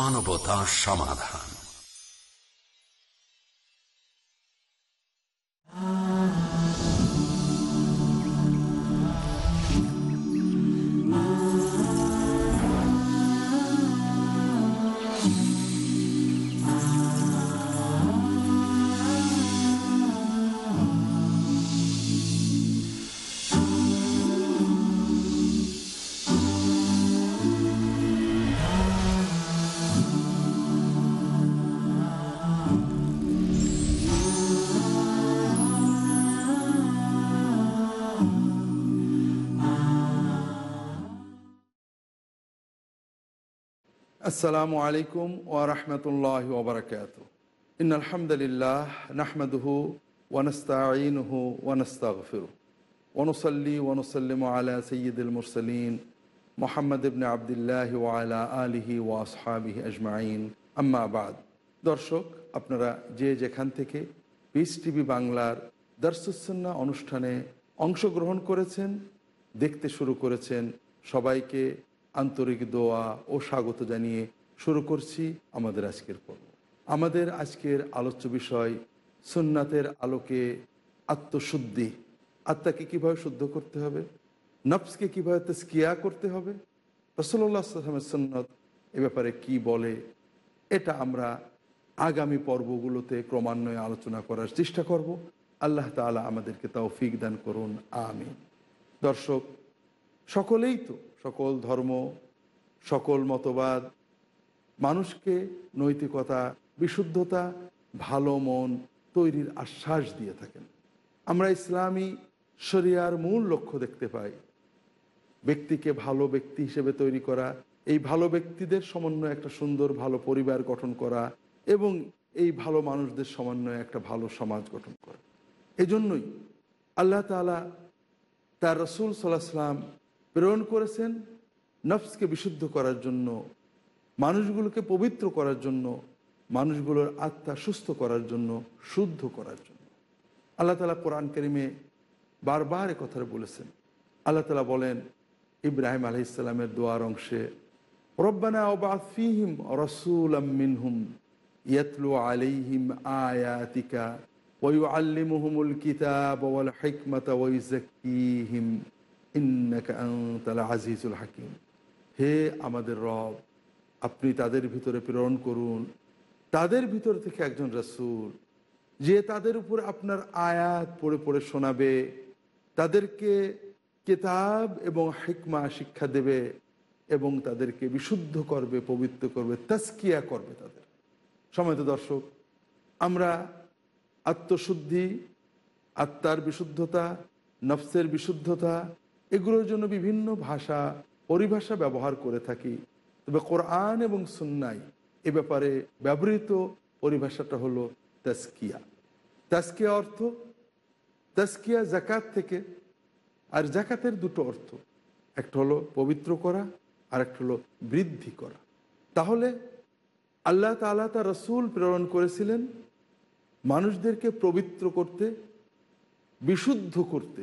মানবতা সমাধান। আসসালামু আলাইকুম ওরহমতুল্লাহ ওবরাকাত ইন আলহামদুলিল্লাহ নাহমদহু ওনস্তাইনহু ওনস্তাগফির ওনসল্লি ওনসল্লিম আলা সৈয়দুল মুরসলিন মোহাম্মদ ইবনে আবদুল্লাহ ওয়ালা আলিহি ওয়াসহাবিহি আজমাইন আম্মাবাদ দর্শক, আপনারা যে যেখান থেকে পিস টিভি বাংলার দর্শসন্না অনুষ্ঠানে অংশগ্রহণ করেছেন, দেখতে শুরু করেছেন, সবাইকে আন্তরিক দোয়া ও স্বাগত জানিয়ে শুরু করছি আমাদের আজকের পর্ব। আমাদের আজকের আলোচ্য বিষয় সুন্নাতের আলোকে আত্মশুদ্ধি। আত্মাকে কীভাবে শুদ্ধ করতে হবে? নফসকে কীভাবে তেস্কিয়া করতে হবে? রসল্লা আসলামের সুন্নত এ ব্যাপারে কি বলে? এটা আমরা আগামী পর্বগুলোতে ক্রমান্বয়ে আলোচনা করার চেষ্টা করব। আল্লাহ তালা আমাদেরকে তাও ফিক দান করুন আমি দর্শক, সকলেই তো সকল ধর্ম, সকল মতবাদ, মানুষকে নৈতিকতা, বিশুদ্ধতা, ভালো মন তৈরির আশ্বাস দিয়ে থাকেন। আমরা ইসলামী শরিয়ার মূল লক্ষ্য দেখতে পাই। ব্যক্তিকে ভালো ব্যক্তি হিসেবে তৈরি করা, এই ভালো ব্যক্তিদের সমন্বয়ে একটা সুন্দর ভালো পরিবার গঠন করা এবং এই ভালো মানুষদের সমন্বয়ে একটা ভালো সমাজ গঠন করা। এজন্যই আল্লাহ তালা তার রসুল সাল্লাহ সাল্লাম প্রেরণ করেছেন নফসকে বিশুদ্ধ করার জন্য, মানুষগুলোকে পবিত্র করার জন্য, মানুষগুলোর আত্মা সুস্থ করার জন্য, শুদ্ধ করার জন্য। আল্লাহ তালা কোরআন করিমে বারবার কথা বলেছেন। আল্লাহ তালা বলেন, ইব্রাহিম আলহ ইসলামের দোয়ার অংশে, রব্বানা ওবাফিহিম রসুল মিনহুম ইয়াতলু আলিহিম আয়াতিকা ওয়ুআল্লিমুহুমুল কিতাব ওয়াল হিকমাতা ওয়াইজাক্কিহিম আজিজুল হাকিম। হে আমাদের রব, আপনি তাদের ভিতরে প্রেরণ করুন। তাদের ভিতর থেকে একজন রসুল, যে তাদের উপর আপনার আয়াত পড়ে পড়ে শোনাবে, তাদেরকে কেতাব এবং হিকমা শিক্ষা দেবে এবং তাদেরকে বিশুদ্ধ করবে, পবিত্র করবে তাস্কিয়া করবে তাদের। সময়ত দর্শক, আমরা আত্মশুদ্ধি, আত্মার বিশুদ্ধতা, নফসের বিশুদ্ধতা এগুলোর জন্য বিভিন্ন ভাষা, পরিভাষা ব্যবহার করে থাকি। তবে কোরআন এবং সুন্নাই এ ব্যাপারে ব্যবহৃত পরিভাষাটা হলো তাস্কিয়া তাস্কিয়া অর্থ তাস্কিয়া জাকাত থেকে, আর জাকাতের দুটো অর্থ। একটা হলো পবিত্র করা আর একটা হলো বৃদ্ধি করা। তাহলে আল্লাহ তালা তা রসুল প্রেরণ করেছিলেন মানুষদেরকে পবিত্র করতে, বিশুদ্ধ করতে।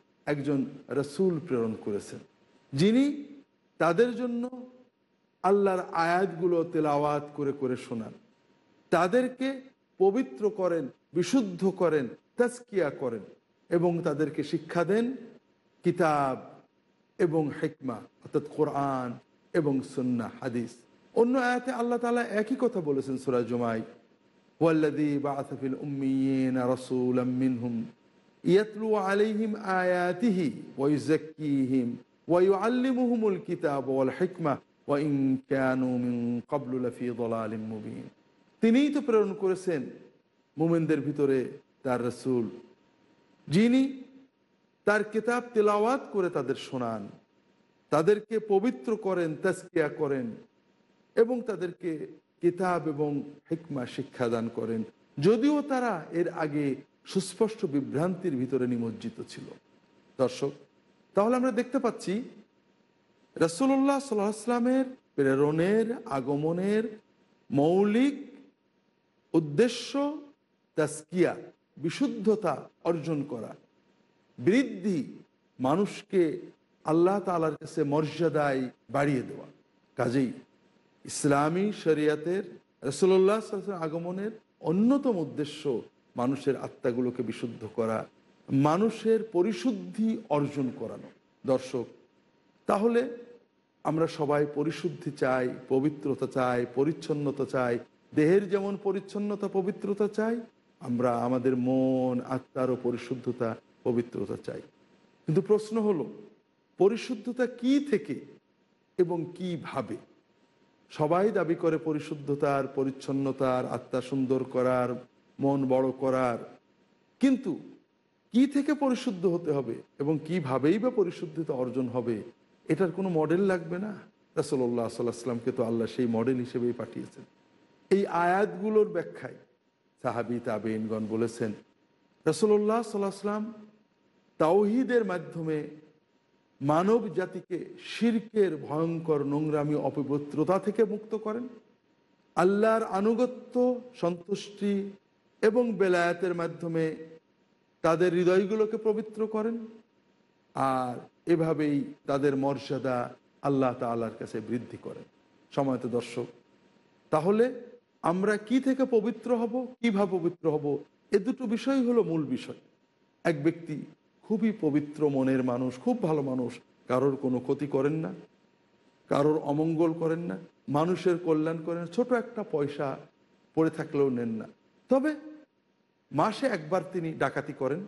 একজন রসুল প্রেরণ করেছেন। যিনি তাদের জন্য আল্লাহর আয়াতগুলো তেলাওয়াত করে করে শোনান। তাদেরকে পবিত্র করেন, বিশুদ্ধ করেন তাস্কিয়া করেন এবং তাদেরকে শিক্ষা দেন কিতাব এবং হেকমা, অর্থাৎ কোরআন এবং সন্না হাদিস। অন্য আয়াতে আল্লাহ তালা একই কথা বলেছেন সুরাজমাই ওয়াল্লাদি বা আসাফিল উম্মিন রসুল মিনহুম। ইয়াতলু আলাইহিম আয়াতিহি ওয়াইজাক্কিহিম ওয়াইউআল্লিমুহুমুল কিতাব ওয়াল হিকমা ওয়াইন কানু মিন ক্বাবলু লাফি দালালিম মুবিন। তিনিই তো প্রেরণ করেছেন মোমেনদের ভিতরে তার রসুল। যিনি তার কিতাব তেলাওয়াত করে তাদের শোনান, তাদেরকে পবিত্র করেন তাস্কিয়া করেন এবং তাদেরকে কিতাব এবং হিকমা শিক্ষাদান করেন। যদিও তারা এর আগে সুস্পষ্ট বিভ্রান্তির ভিতরে নিমজ্জিত ছিল। দর্শক, তাহলে আমরা দেখতে পাচ্ছি রসুল্লাহ সাল্লামের প্রেরণের আগমনের মৌলিক উদ্দেশ্য তাস্কিয়া বিশুদ্ধতা অর্জন করা। বৃদ্ধি মানুষকে আল্লাহ তালার কাছে মর্যাদায় বাড়িয়ে দেওয়া। কাজেই ইসলামী শরিয়াতের রসুল্লাহ আগমনের অন্যতম উদ্দেশ্য মানুষের আত্মাগুলোকে বিশুদ্ধ করা, মানুষের পরিশুদ্ধি অর্জন করানো। দর্শক, তাহলে আমরা সবাই পরিশুদ্ধি চাই, পবিত্রতা চাই, পরিচ্ছন্নতা চাই, দেহের যেমন পরিচ্ছন্নতা, পবিত্রতা চাই, আমরা আমাদের মন, আত্মারও পরিশুদ্ধতা, পবিত্রতা চাই। কিন্তু প্রশ্ন হলো, পরিশুদ্ধতা কি থেকে এবং কীভাবে? সবাই দাবি করে পরিশুদ্ধতার, পরিচ্ছন্নতার, আত্মা সুন্দর করার মন বড় করার। কিন্তু কি থেকে পরিশুদ্ধ হতে হবে এবং কিভাবেই বা পরিশুদ্ধতা অর্জন হবে, এটার কোনো মডেল লাগবে না? রাসোল্লাহ সাল্লাহামকে তো আল্লাহ সেই মডেল হিসেবেই পাঠিয়েছেন। এই আয়াতগুলোর ব্যাখ্যায় সাহাবি তাবেইনগণ বলেছেন রসল্লাহ সাল্লাহ সাল্লাম তাওহিদের মাধ্যমে মানব জাতিকে শির্কের ভয়ঙ্কর নোংরামি, অপবিত্রতা থেকে মুক্ত করেন। আল্লাহর আনুগত্য, সন্তুষ্টি এবং বেলায়াতের মাধ্যমে তাদের হৃদয়গুলোকে পবিত্র করেন আর এভাবেই তাদের মর্যাদা আল্লাহ তাল্লাহর কাছে বৃদ্ধি করেন। সময়ত দর্শক, তাহলে আমরা কি থেকে পবিত্র হব, কীভাবে পবিত্র হব, এ দুটো বিষয় হলো মূল বিষয়। এক ব্যক্তি খুবই পবিত্র মনের মানুষ, খুব ভালো মানুষ, কারোর কোনো ক্ষতি করেন না, কারোর অমঙ্গল করেন না, মানুষের কল্যাণ করেন ছোট একটা পয়সা পড়ে থাকলেও নেন না। তবে মাসে একবার তিনি ডাকাতি করেন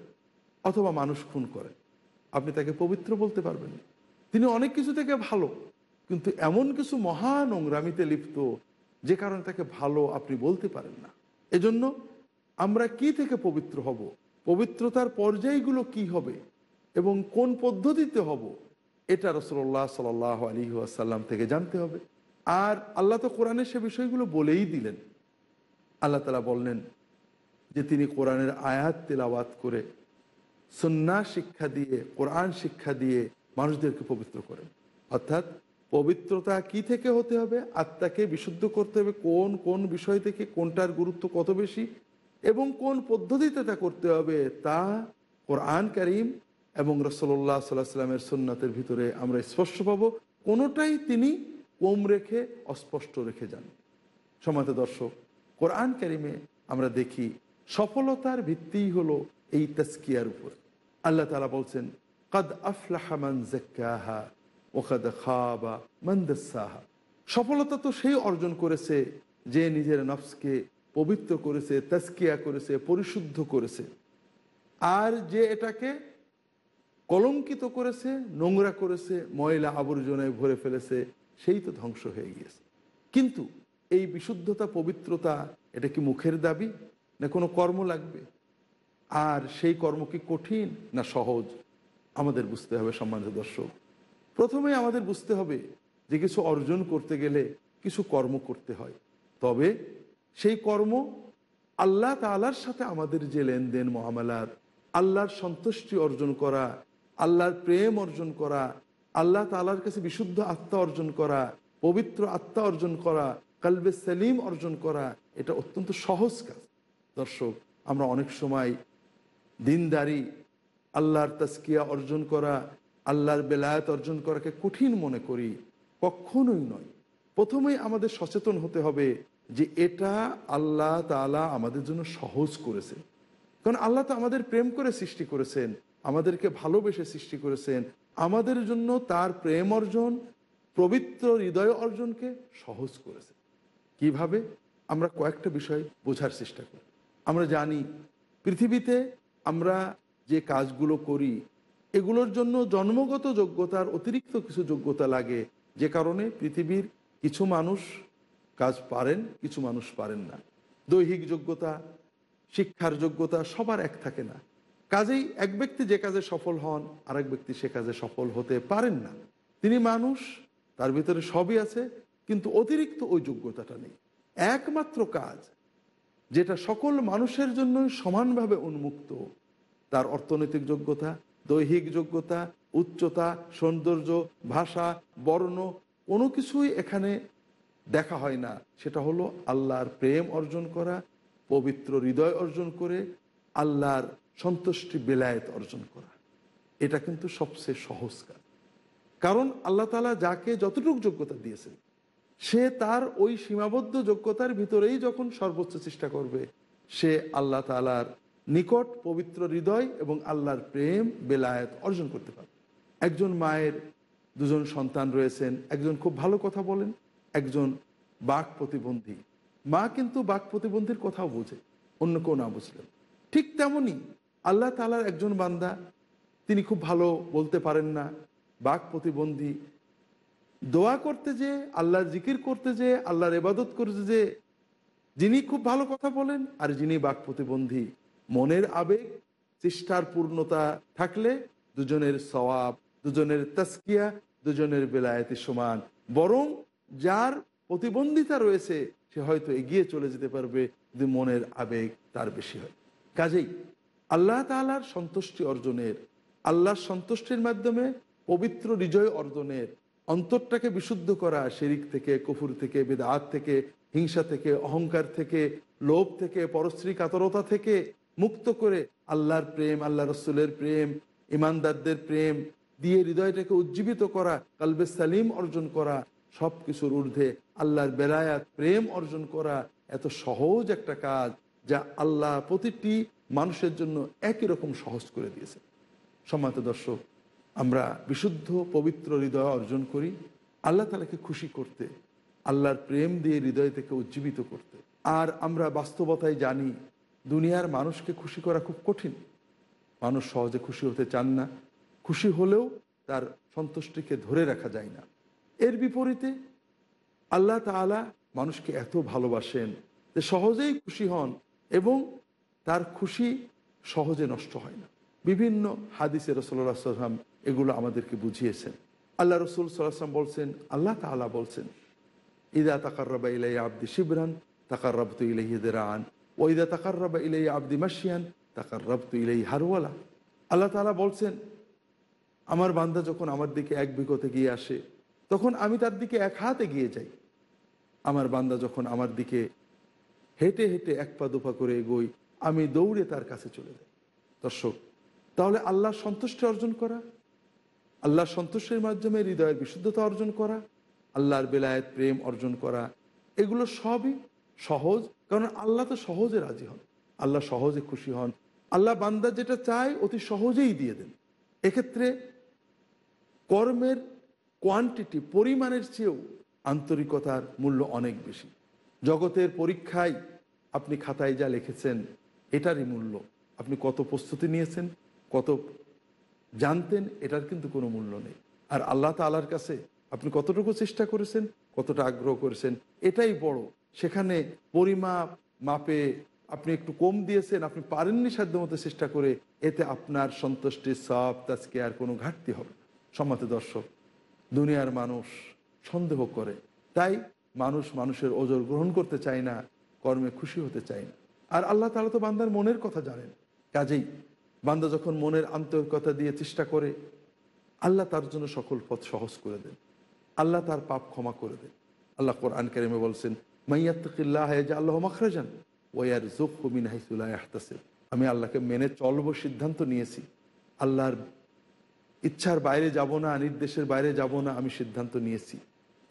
অথবা মানুষ খুন করেন। আপনি তাকে পবিত্র বলতে পারবেন না। তিনি অনেক কিছু থেকে ভালো, কিন্তু এমন কিছু মহা নোংরামিতে লিপ্ত যে কারণে তাকে ভালো আপনি বলতে পারেন না। এজন্য আমরা কি থেকে পবিত্র হব? পবিত্রতার পর্যায়গুলো কি হবে? এবং কোন পদ্ধতিতে হব? এটা রসল্লাহ সাল আলী আসাল্লাম থেকে জানতে হবে। আর আল্লাহ তো কোরআনে সে বিষয়গুলো বলেই দিলেন। আল্লাহ তালা বললেন যে তিনি কোরআনের আয়াত তেলাওয়াত করে সন্না শিক্ষা দিয়ে, কোরআন শিক্ষা দিয়ে মানুষদেরকে পবিত্র করেন। অর্থাৎ পবিত্রতা কি থেকে হতে হবে? আত্মাকে বিশুদ্ধ করতে হবে। কোন কোন বিষয় থেকে কোনটার গুরুত্ব কত বেশি? এবং কোন পদ্ধতিতে তা করতে হবে? তা কোরআন করিম এবং রসল্লাহ সাল্লাহ সাল্লামের সুন্নাতের ভিতরে আমরা স্পষ্ট পাব। কোনোটাই তিনি কম রেখে অস্পষ্ট রেখে যান। সমাজ দর্শক, কোরআন কারিমে আমরা দেখি সফলতার ভিত্তিই হলো এই তাস্কিয়ার উপর। আল্লাহ তালা বলছেন, কদ আফলাহামান জাক্কাহা ওখাদ খাবা মন্দাসাহা সফলতা তো সেই অর্জন করেছে যে নিজের নফসকে পবিত্র করেছে তাস্কিয়া করেছে, পরিশুদ্ধ করেছে। আর যে এটাকে কলঙ্কিত করেছে, নোংরা করেছে, ময়লা আবর্জনায় ভরে ফেলেছে, সেই তো ধ্বংস হয়ে গিয়েছে। কিন্তু এই বিশুদ্ধতা, পবিত্রতা, এটা কি মুখের দাবি? না কোনো কর্ম লাগবে? আর সেই কর্ম কি কঠিন না সহজ? আমাদের বুঝতে হবে সম্মানিত দর্শক। প্রথমে আমাদের বুঝতে হবে যে কিছু অর্জন করতে গেলে কিছু কর্ম করতে হয়। তবে সেই কর্ম আল্লাহ তালার সাথে আমাদের যে লেনদেন মহামেলার, আল্লাহর সন্তুষ্টি অর্জন করা, আল্লাহর প্রেম অর্জন করা, আল্লাহ তালার কাছে বিশুদ্ধ আত্মা অর্জন করা, পবিত্র আত্মা অর্জন করা, কালবে সেলিম অর্জন করা, এটা অত্যন্ত সহজ কাজ। দর্শক, আমরা অনেক সময় দিনদারি, আল্লাহর তাস্কিয়া অর্জন করা, আল্লাহর বেলায়াত অর্জন করাকে কঠিন মনে করি, কখনোই নয়। প্রথমেই আমাদের সচেতন হতে হবে যে এটা আল্লাহ তালা আমাদের জন্য সহজ করেছে। কারণ আল্লাহ তো আমাদের প্রেম করে সৃষ্টি করেছেন, আমাদেরকে ভালোবেসে সৃষ্টি করেছেন, আমাদের জন্য তার প্রেম অর্জন, পবিত্র হৃদয় অর্জনকে সহজ করেছে। কীভাবে? আমরা কয়েকটা বিষয় বোঝার চেষ্টা করি। আমরা জানি পৃথিবীতে আমরা যে কাজগুলো করি, এগুলোর জন্য জন্মগত যোগ্যতার অতিরিক্ত কিছু যোগ্যতা লাগে। যে কারণে পৃথিবীর কিছু মানুষ কাজ পারেন, কিছু মানুষ পারেন না। দৈহিক যোগ্যতা, শিক্ষার যোগ্যতা সবার এক থাকে না। কাজেই এক ব্যক্তি যে কাজে সফল হন, আরেক ব্যক্তি সে কাজে সফল হতে পারেন না। তিনি মানুষ, তার ভিতরে সবই আছে, কিন্তু অতিরিক্ত ওই যোগ্যতাটা নেই। একমাত্র কাজ যেটা সকল মানুষের জন্য সমানভাবে উন্মুক্ত। তার অর্থনৈতিক যোগ্যতা, দৈহিক যোগ্যতা, উচ্চতা, সৌন্দর্য, ভাষা, বর্ণ, কোনো কিছুই এখানে দেখা হয় না। সেটা হলো আল্লাহর প্রেম অর্জন করা, পবিত্র হৃদয় অর্জন করে, আল্লাহর সন্তুষ্টি বেলায়েত অর্জন করা। এটা কিন্তু সবচেয়ে সহজ কাজ। কারণ আল্লাহ তালা যাকে যতটুকু যোগ্যতা দিয়েছেন সে তার ওই সীমাবদ্ধ যোগ্যতার ভিতরেই যখন সর্বোচ্চ চেষ্টা করবে, সে আল্লাহ তালার নিকট পবিত্র হৃদয় এবং আল্লাহর প্রেম, বেলায়েত অর্জন করতে পারবে। একজন মায়ের দুজন সন্তান রয়েছেন, একজন খুব ভালো কথা বলেন, একজন বাক প্রতিবন্ধী। মা কিন্তু বাক প্রতিবন্ধীর কথাও বোঝে, অন্য কেউ না বুঝলেন ঠিক তেমনই আল্লাহ তালার একজন বান্দা, তিনি খুব ভালো বলতে পারেন না, বাক প্রতিবন্ধী দোয়া করতে যে, আল্লাহর জিকির করতে যে, আল্লাহর এবাদত করতে যে, যিনি খুব ভালো কথা বলেন আর যিনি বাক প্রতিবন্ধী। মনের আবেগ, চেষ্টার পূর্ণতা থাকলে দুজনের সওয়াব, দুজনের তাস্কিয়া দুজনের বেলায়েতি সমান। বরং যার প্রতিবন্ধিতা রয়েছে, সে হয়তো এগিয়ে চলে যেতে পারবে যদি মনের আবেগ তার বেশি হয়। কাজেই আল্লাহ তালার সন্তুষ্টি অর্জনের, আল্লাহর সন্তুষ্টির মাধ্যমে পবিত্র হৃদয় অর্জনের অন্তরটাকে বিশুদ্ধ করা, শেরিক থেকে, কফুর থেকে, বেদাত থেকে, হিংসা থেকে, অহংকার থেকে, লোভ থেকে, পরশ্রী কাতরতা থেকে মুক্ত করে আল্লাহর প্রেম আল্লাহ রসুলের প্রেম ইমানদারদের প্রেম দিয়ে হৃদয়টাকে উজ্জীবিত করা, কালবে সালিম অর্জন করা সব কিছুর ঊর্ধ্বে আল্লাহর বেলায়াত, প্রেম অর্জন করা এত সহজ একটা কাজ যা আল্লাহ প্রতিটি মানুষের জন্য একই রকম সহজ করে দিয়েছে সম্মানিত দর্শক আমরা বিশুদ্ধ, পবিত্র হৃদয় অর্জন করি। আল্লাহ তালাকে খুশি করতে, আল্লাহর প্রেম দিয়ে হৃদয় থেকে উজ্জীবিত করতে। আর আমরা বাস্তবতায় জানি, দুনিয়ার মানুষকে খুশি করা খুব কঠিন। মানুষ সহজে খুশি হতে চান না। খুশি হলেও তার সন্তুষ্টিকে ধরে রাখা যায় না। এর বিপরীতে, আল্লাহ তালা মানুষকে এত ভালোবাসেন যে সহজেই খুশি হন এবং তার খুশি সহজে নষ্ট হয় না। বিভিন্ন হাদিসে রসল্লা সাল্লাম এগুলো আমাদেরকে বুঝিয়েছেন। আল্লাহ রসুল সাল্লাম বলছেন, আল্লাহ তালা বলছেন, ইদা তাকার্রাবা ইলাই আব্দি শিবরান তাকার রবতু ও ইদা তাকার্রাবা ইলাই আব্দি মাসিয়ান তাকার রবতু ইলাই হারওয়ালা। আল্লাহ তালা বলছেন, আমার বান্দা যখন আমার দিকে এক বিগতে গিয়ে আসে, তখন আমি তার দিকে এক হাতে গিয়ে যাই। আমার বান্দা যখন আমার দিকে হেঁটে হেঁটে এক পা দুপা করে এগোই আমি দৌড়ে তার কাছে চলে যাই। দর্শক, তাহলে আল্লাহর সন্তুষ্টি অর্জন করা আল্লাহর সন্তোষের মাধ্যমে হৃদয়ের বিশুদ্ধতা অর্জন করা, আল্লাহর বেলায়েত প্রেম অর্জন করা, এগুলো সবই সহজ, কারণ আল্লাহ তো সহজে রাজি হন। আল্লাহ সহজে খুশি হন। আল্লাহ বান্দা যেটা চায় অতি সহজেই দিয়ে দেন। এক্ষেত্রে কর্মের কোয়ান্টিটি পরিমাণের চেয়েও আন্তরিকতার মূল্য অনেক বেশি। জগতের পরীক্ষায় আপনি খাতায় যা লিখেছেন, এটারই মূল্য। আপনি কত প্রস্তুতি নিয়েছেন, কত জানতেন এটার কিন্তু কোনো মূল্য নেই। আর আল্লাহ তালার কাছে আপনি কতটুকু চেষ্টা করেছেন, কতটা আগ্রহ করেছেন, এটাই বড়। সেখানে পরিমাপ, মাপে আপনি একটু কম দিয়েছেন, আপনি পারেননি সাধ্য মতো চেষ্টা করে, এতে আপনার সন্তুষ্টির সব তাজকে আর কোনো ঘাটতি হবে সম্মত দর্শক, দুনিয়ার মানুষ সন্দেহ করে। তাই মানুষ মানুষের ওজোর গ্রহণ করতে চায় না, কর্মে খুশি হতে চায় না। আর আল্লাহ তালা তো বান্দার মনের কথা জানেন। কাজেই বান্দা যখন মনের আন্তরিকতা দিয়ে চেষ্টা করে, আল্লাহ তার জন্য সকল পথ সহজ করে দেন। আল্লাহ তার পাপ ক্ষমা করে দেন। আল্লাহ কোরআন কারিমে বলছেন মাইয়াত্তিল্লাহ আল্লাহ মাখরাজান ওয়ার হাইসুল্লাহ আহতাসেব আমি আল্লাহকে মেনে চলবো সিদ্ধান্ত নিয়েছি। আল্লাহর ইচ্ছার বাইরে যাব না, নির্দেশের বাইরে যাব না, আমি সিদ্ধান্ত নিয়েছি।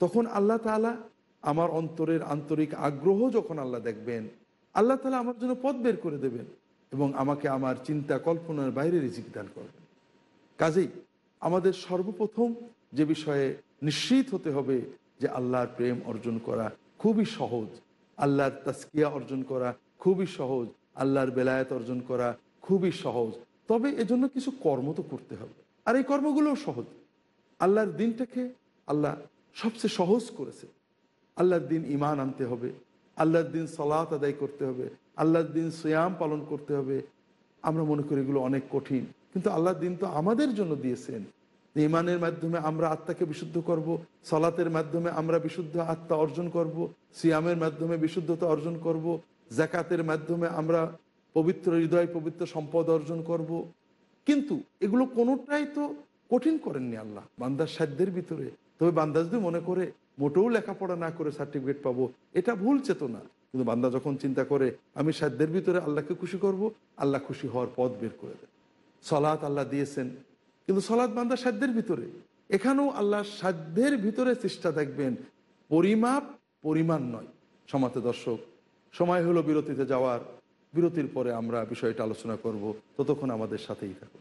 তখন আল্লাহ তালা আমার অন্তরের আন্তরিক আগ্রহ যখন আল্লাহ দেখবেন, আল্লাহ তালা আমার জন্য পথ বের করে দেবেন। এবং আমাকে আমার চিন্তা কল্পনার বাইরে রিজিক দান করবেন কাজেই আমাদের সর্বপ্রথম যে বিষয়ে নিশ্চিত হতে হবে যে আল্লাহর প্রেম অর্জন করা খুবই সহজ, আল্লাহর তাস্কিয়া অর্জন করা খুবই সহজ, আল্লাহর বেলায়েত অর্জন করা খুবই সহজ। তবে এজন্য কিছু কর্ম তো করতে হবে। আর এই কর্মগুলোও সহজ। আল্লাহর দিনটাকে আল্লাহ সবচেয়ে সহজ করেছে। আল্লাহর দিন ইমান আনতে হবে। আল্লাহর দিন সলাত আদায় করতে হবে। আল্লাহর দিন সোয়াম পালন করতে হবে। আমরা মনে করি এগুলো অনেক কঠিন। কিন্তু আল্লাহর দিন তো আমাদের জন্য দিয়েছেন। ইমানের মাধ্যমে আমরা আত্মাকে বিশুদ্ধ করব, সলাতের মাধ্যমে আমরা বিশুদ্ধ আত্মা অর্জন করব, সিয়ামের মাধ্যমে বিশুদ্ধতা অর্জন করব জাকাতের মাধ্যমে আমরা পবিত্র হৃদয়, পবিত্র সম্পদ অর্জন করব। কিন্তু এগুলো কোনোটাই তো কঠিন করেননি আল্লাহ। বান্দার সাধ্যের ভিতরে। তবে বান্দা যদি মনে করে, মোটেও লেখাপড়া না করে সার্টিফিকেট পাবো, এটা ভুল চেতনা। কিন্তু বান্দা যখন চিন্তা করে, আমি সাধ্যের ভিতরে আল্লাহকে খুশি করব, আল্লাহ খুশি হওয়ার পথ বের করে দেন সলাৎ আল্লাহ দিয়েছেন। কিন্তু সলাৎ বান্দা সাধ্যের ভিতরে। এখানেও আল্লাহ সাধ্যের ভিতরে চেষ্টা দেখবেন। পরিমাপ পরিমাণ নয়। সমাতে দর্শক, সময় হলো বিরতিতে যাওয়ার। বিরতির পরে আমরা বিষয়টা আলোচনা করব। ততক্ষণ আমাদের সাথেই থাকুন।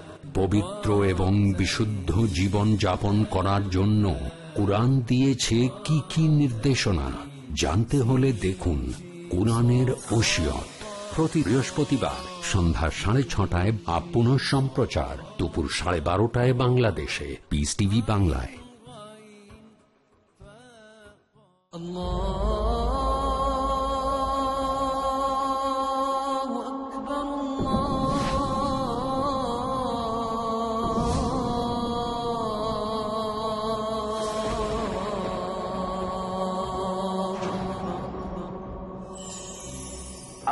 পবিত্র এবং বিশুদ্ধ জীবন যাপন করার জন্য কোরআন দিয়েছে কি কি নির্দেশনা? জানতে হলে দেখুন কোরআনের ওসিয়ত। প্রতি বৃহস্পতিবার সন্ধ্যা সাড়ে ছটায় বা পুনঃ সম্প্রচার দুপুর সাড়ে বারোটায় বাংলাদেশে। পিস টিভি বাংলায়।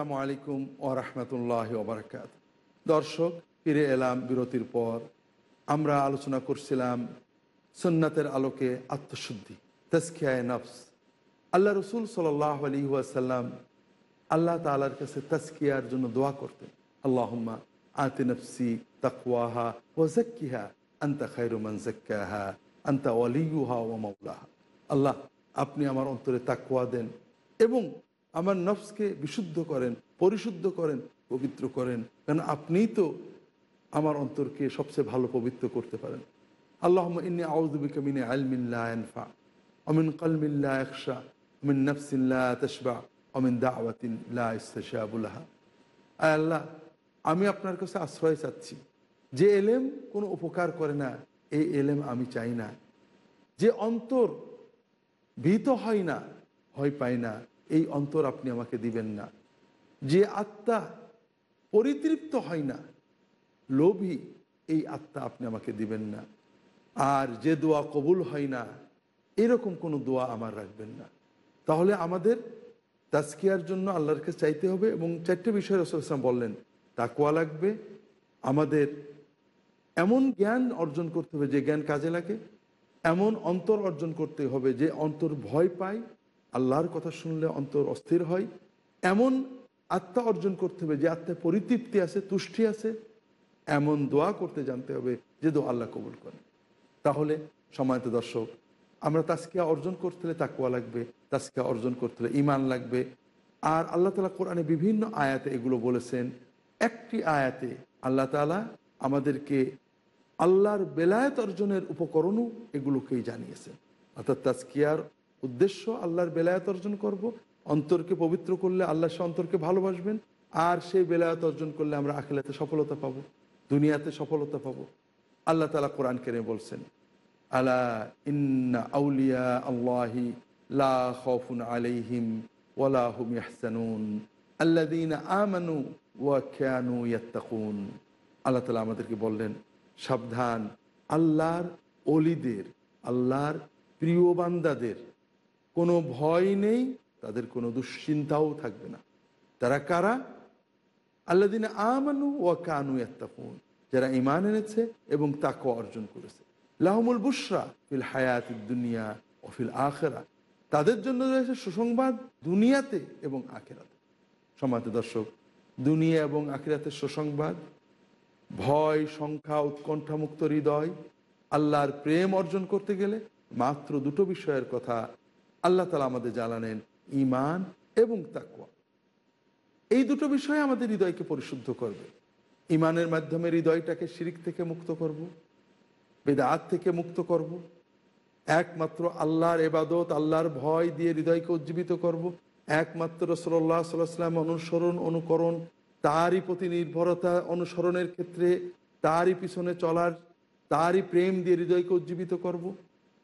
আসসালামু আলাইকুম ও রহমতুল্লাহ ওবরাকাত দর্শক, ফিরে এলাম বিরতির পর। আমরা আলোচনা করছিলাম সুন্নাতের আলোকে আত্মশুদ্ধি তস্কিয়ায় নফস। আল্লাহ রসুল সাল্লাহ আলী ওয়াসাল্লাম আল্লাহ তালার কাছে তস্কিয়ার জন্য দোয়া করতেন। আল্লাহম্মা আতি নফসি তাকওয়াহা ও জাক্কিহা আন্তা খাইরুমান জাক্কাহা আন্তা ওয়ালিউহা ও মৌলাহা আল্লাহ, আপনি আমার অন্তরে তাকুয়া দেন এবং আমার নফসকে বিশুদ্ধ করেন, পরিশুদ্ধ করেন, পবিত্র করেন। কারণ আপনিই তো আমার অন্তরকে সবচেয়ে ভালো পবিত্র করতে পারেন। আল্লাহ ইন্নি আউদুবিকা মিনে আলমিল্লা আনফা অমিন কলমিল্লা একশা অমিন নফসিল্লা তসবা অমিন দাওয়াতিল্লা ইস্তাবুল্লাহা আয় আল্লাহ, আমি আপনার কাছে আশ্রয় চাচ্ছি। যে এলেম কোনো উপকার করে না, এই এলেম আমি চাই না। যে অন্তর ভীত হয় না, ভয় পায় না। এই অন্তর আপনি আমাকে দিবেন না। যে আত্মা পরিতৃপ্ত হয় না, লোভী এই আত্মা আপনি আমাকে দিবেন না। আর যে দোয়া কবুল হয় না, এরকম কোনো দোয়া আমার রাখবেন না। তাহলে আমাদের তাস্কিয়ার জন্য আল্লাহর কাছে চাইতে হবে এবং চারটে বিষয় রসুল ইসলাম বললেন তাকুয়া লাগবে, আমাদের এমন জ্ঞান অর্জন করতে হবে যে জ্ঞান কাজে লাগে, এমন অন্তর অর্জন করতে হবে যে অন্তর ভয় পায় আল্লাহর কথা শুনলে অন্তর অস্থির হয়। এমন আত্মা অর্জন করতে হবে যে আত্মায় পরিতৃপ্তি আছে, তুষ্টি আছে। এমন দোয়া করতে জানতে হবে যে দোয়া আল্লাহ কবুল করে। তাহলে সময়ত দর্শক, আমরা তাস্কিয়া অর্জন করতে হলে তাকুয়া লাগবে তাস্কিয়া অর্জন করতে হলে ইমান লাগবে। আর আল্লাহ তালা কোরআনে বিভিন্ন আয়াতে এগুলো বলেছেন। একটি আয়াতে আল্লাহ তালা আমাদেরকে আল্লাহর বেলায়েত অর্জনের উপকরণও এগুলোকেই জানিয়েছেন। অর্থাৎ তাস্কিয়ার উদ্দেশ্য আল্লাহর বেলায়েত অর্জন করব। অন্তরকে পবিত্র করলে আল্লাহ সে অন্তরকে ভালোবাসবেন। আর সেই বেলায়েত অর্জন করলে আমরা আখেলাতে সফলতা পাবো। দুনিয়াতে সফলতা পাবো। আল্লাহ তালা কোরআন কেনে বলছেন, আলা ইন্না আউলিয়া আল্লাহি লা খফুন আলাইহিম ওয়ালা হুম ইয়াহসানুন। আল্লাযীনা আমানু ওয়া কানু ইয়াত্তাকুন। আল্লাহ তালা আমাদেরকে বললেন, সাবধান, আল্লাহর অলিদের আল্লাহর প্রিয় বান্দাদের কোনো ভয় নেই, তাদের কোনো দুশ্চিন্তাও থাকবে না। তারা কারা? আল্লাদিন আমানু ও কানু একটা এত্তাকুন যারা ইমান এনেছে এবং তাকে অর্জন করেছে। লাহমুল বুসরা ফিল হায়াত দুনিয়া ও ফিল আখেরা। তাদের জন্য রয়েছে সুসংবাদ দুনিয়াতে এবং আখেরাতে। সমাজ দর্শক, দুনিয়া এবং আখেরাতের সুসংবাদ, ভয় সংখ্যা উৎকণ্ঠামুক্ত হৃদয়, আল্লাহর প্রেম অর্জন করতে গেলে মাত্র দুটো বিষয়ের কথা আল্লাহ তালা আমাদের জানানেন ইমান এবং তাকুয়া এই দুটো বিষয় আমাদের হৃদয়কে পরিশুদ্ধ করবে। ইমানের মাধ্যমে হৃদয়টাকে শিরিক থেকে মুক্ত করব, বেদাত থেকে মুক্ত করব, একমাত্র আল্লাহর এবাদত আল্লাহর ভয় দিয়ে হৃদয়কে উজ্জীবিত করব, একমাত্র রসল্লাহ সাল্লাম অনুসরণ, অনুকরণ, তারই প্রতি নির্ভরতা অনুসরণের ক্ষেত্রে, তারই পিছনে চলার, তারই প্রেম দিয়ে হৃদয়কে উজ্জীবিত করব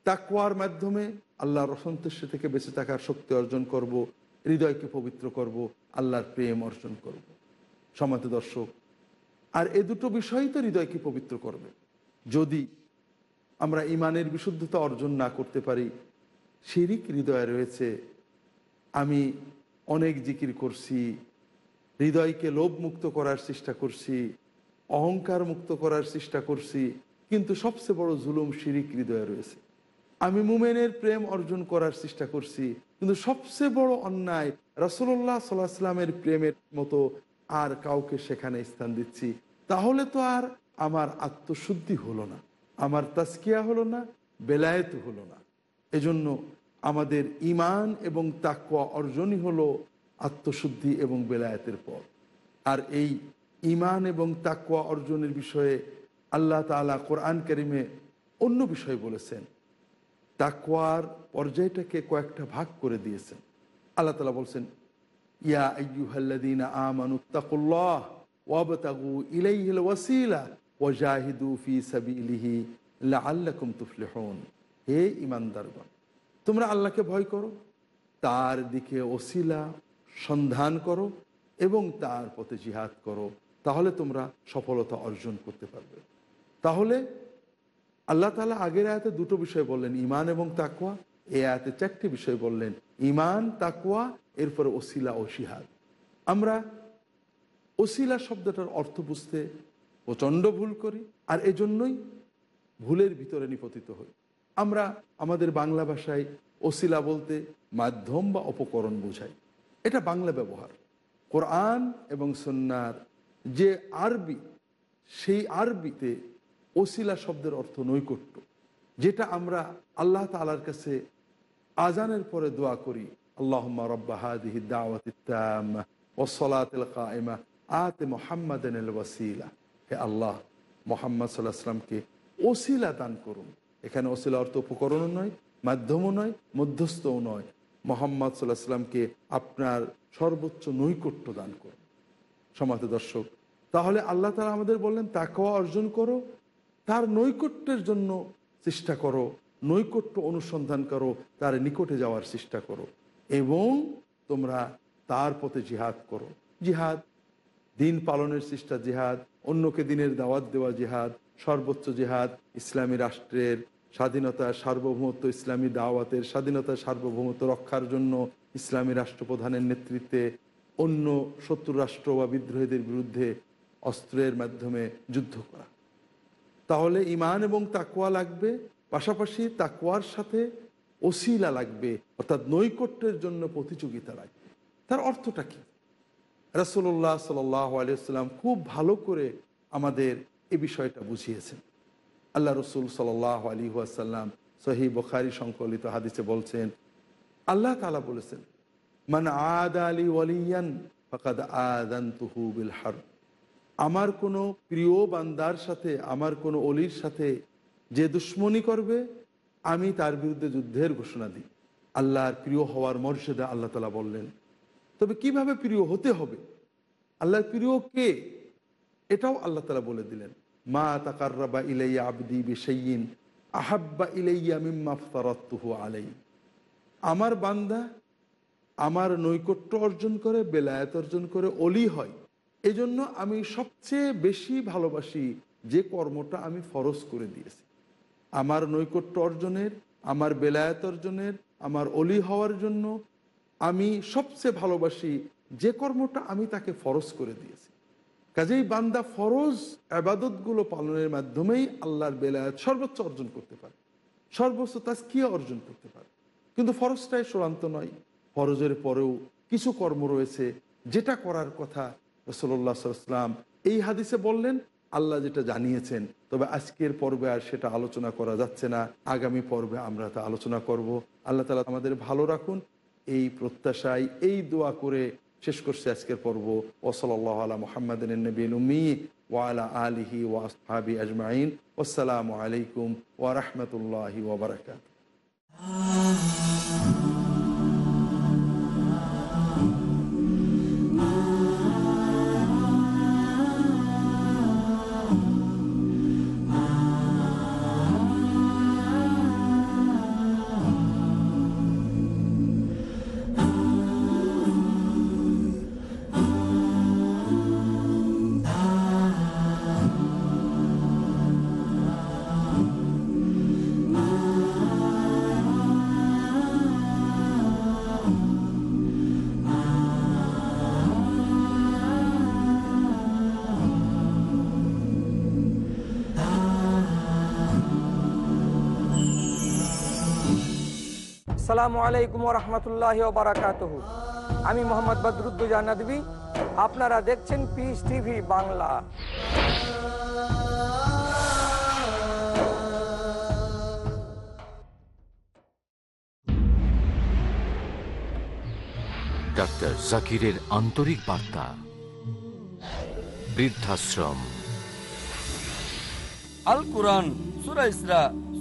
তাকুয়ার মাধ্যমে আল্লাহর অসন্তুষ্ট থেকে বেঁচে থাকার শক্তি অর্জন করব, হৃদয়কে পবিত্র করব, আল্লাহর প্রেম অর্জন করব। সমাজ দর্শক, আর এ দুটো বিষয়ই তো হৃদয়কে পবিত্র করবে। যদি আমরা ইমানের বিশুদ্ধতা অর্জন না করতে পারি, শিরিক হৃদয়ে রয়েছে। আমি অনেক জিকির করছি, হৃদয়কে লোভ মুক্ত করার চেষ্টা করছি অহংকার মুক্ত করার চেষ্টা করছি, কিন্তু সবচেয়ে বড় জুলুম শিরিক হৃদয়ে রয়েছে। আমি মুমেনের প্রেম অর্জন করার চেষ্টা করছি। কিন্তু সবচেয়ে বড় অন্যায় রসল্লাহ সাল্লাহ প্রেমের মতো আর কাউকে সেখানে স্থান দিচ্ছি। তাহলে তো আর আমার আত্মশুদ্ধি হলো না, আমার তাস্কিয়া হলো না, বেলায়েত হলো না। এজন্য আমাদের ইমান এবং তাকুয়া অর্জনই হলো আত্মশুদ্ধি এবং বেলায়েতের পর আর এই ইমান এবং তাকুয়া অর্জনের বিষয়ে আল্লাহ তালা কোরআন করিমে অন্য বিষয় বলেছেন। তাকুয়ার পর্যায়টাকে কয়েকটা ভাগ করে দিয়েছেন। আল্লাহ তালা বলছেন, ইয়া আইয়ুহাল্লাদিন আমানুত্তাকুল্লাহ ওয়াবতাগু ইলাইহিল ওয়াসিলা ওয়াজাহিদু ফি সাবিলিহি লাআল্লাকুম তুফলিহুন। হে ইমানদারগণ তোমরা আল্লাহকে ভয় করো, তার দিকে ওসিলা সন্ধান করো এবং তার পথে জিহাদ করো, তাহলে তোমরা সফলতা অর্জন করতে পারবে। তাহলে আল্লাহ তালা আগের আয়াতে দুটো বিষয় বললেন ইমান এবং তাকুয়া এ আয়াতে চারটি বিষয় বললেন ইমান তাকুয়া এরপরে ওসিলা ও সিহাদ আমরা ওসিলা শব্দটার অর্থ বুঝতে প্রচণ্ড ভুল করি, আর এজন্যই ভুলের ভিতরে নিপতিত হই। আমরা আমাদের বাংলা ভাষায় ওসিলা বলতে মাধ্যম বা অপকরণ বোঝাই। এটা বাংলা ব্যবহার। কোরআন এবং সন্ন্যার যে আরবি, সেই আরবিতে ওসিলা শব্দের অর্থ নৈকট্য, যেটা আমরা আল্লাহ তালার কাছে আজানের পরে দোয়া করি। আল্লাহ রব্বা হাদিহি দাওয়াতিত্তামা ওসলাতিল কায়েমা, আতে মোহাম্মদ ওয়াসিলা। হে আল্লাহ, মোহাম্মদ সাল্লাহ সাল্লামকে ওসিলা দান করুন। এখানে ওসিলা অর্থ উপকরণও নয়, মাধ্যমও নয়, মধ্যস্থও নয়। মোহাম্মদ সাল্লাহ সাল্লামকে আপনার সর্বোচ্চ নৈকট্য দান করুন। সমাজ দর্শক, তাহলে আল্লাহ তালা আমাদের বললেন তাকেও অর্জন করো তার নৈকট্যের জন্য চেষ্টা করো, নৈকট্য অনুসন্ধান করো, তার নিকটে যাওয়ার চেষ্টা করো এবং তোমরা তার পথে জিহাদ করো। জিহাদ, দিন পালনের চেষ্টা জিহাদ, অন্যকে দিনের দাওয়াত দেওয়া জিহাদ, সর্বোচ্চ জিহাদ, ইসলামী রাষ্ট্রের স্বাধীনতা, সার্বভৌমত্ব, ইসলামী দাওয়াতের স্বাধীনতা, সার্বভৌমত্ব রক্ষার জন্য ইসলামী রাষ্ট্রপ্রধানের নেতৃত্বে অন্য শত্রু রাষ্ট্র বা বিদ্রোহীদের বিরুদ্ধে অস্ত্রের মাধ্যমে যুদ্ধ করা। তাহলে ইমান এবং তাকুয়া লাগবে, পাশাপাশি তাকুয়ার সাথে ওসিলা লাগবে, অর্থাৎ নৈকট্যের জন্য প্রতিযোগিতা লাগবে। তার অর্থটা কি? রসুল্লাহ সাল্লাম খুব ভালো করে আমাদের এ বিষয়টা বুঝিয়েছেন। আল্লাহ রসুল সাল আলী ওয়াসাল্লাম সহি বখারি সংকলিত হাদিসে বলছেন, আল্লাহ তালা বলেছেন, মান আদ আলী ওয়ালিয়ান, ফকাদ আদান তুহু বিল হার। আমার কোনো প্রিয় বান্দার সাথে, আমার কোনো অলির সাথে যে দুশ্মনী করবে, আমি তার বিরুদ্ধে যুদ্ধের ঘোষণা দিই। আল্লাহর প্রিয় হওয়ার মর্যাদা আল্লাহ তালা বললেন। তবে কীভাবে প্রিয় হতে হবে? আল্লাহর প্রিয় কে? এটাও আল্লাহ তালা বলে দিলেন। মা তাকার্রাবা ইলাইয়া আবদি বিশাইন আহাব্বা ইলাইয়া মিম্মা ফতারাত্তুহু আলাই আমার বান্দা আমার নৈকট্য অর্জন করে, বেলায়েত অর্জন করে, অলি হয়। এজন্য আমি সবচেয়ে বেশি ভালোবাসি যে কর্মটা আমি ফরজ করে দিয়েছি। আমার নৈকট্য অর্জনের, আমার বেলায়েত অর্জনের, আমার অলি হওয়ার জন্য আমি সবচেয়ে ভালোবাসি যে কর্মটা আমি তাকে ফরজ করে দিয়েছি। কাজেই বান্দা ফরজ আবাদতগুলো পালনের মাধ্যমেই আল্লাহর বেলায়াত সর্বোচ্চ অর্জন করতে পারে। সর্বোচ্চ তাস্কিয়া অর্জন করতে পারে। কিন্তু ফরজটাই চূড়ান্ত নয়। ফরজের পরেও কিছু কর্ম রয়েছে যেটা করার কথা রসল্লা সাল্লাম এই হাদিসে বললেন, আল্লাহ যেটা জানিয়েছেন, তবে আজকের পর্বে আর সেটা আলোচনা করা যাচ্ছে না, আগামী পর্বে আমরা তা আলোচনা করব। আল্লাহ তালা আমাদের ভালো রাখুন, এই প্রত্যাশায় এই দোয়া করে শেষ করছে আজকের পর্ব। ওসলাল্লাহ আলা মোহাম্মদ নবীন ওয়ালা আলিহি ওয়াসহাবি আজমাইন। আসসালামু আলাইকুম ওয়ারহমতুল্লাহি ওবরাকাত আসসালামু আলাইকুম রহমতুল্লাহ বারাকাত আমি মোহাম্মদ বদরুদ্দুজা নদী আপনারা দেখছেন পিস টিভি বাংলা। ডাক্তার জাকিরের আন্তরিক বার্তা। বৃদ্ধাশ্রম। আল কোরআন সুরা ইসরা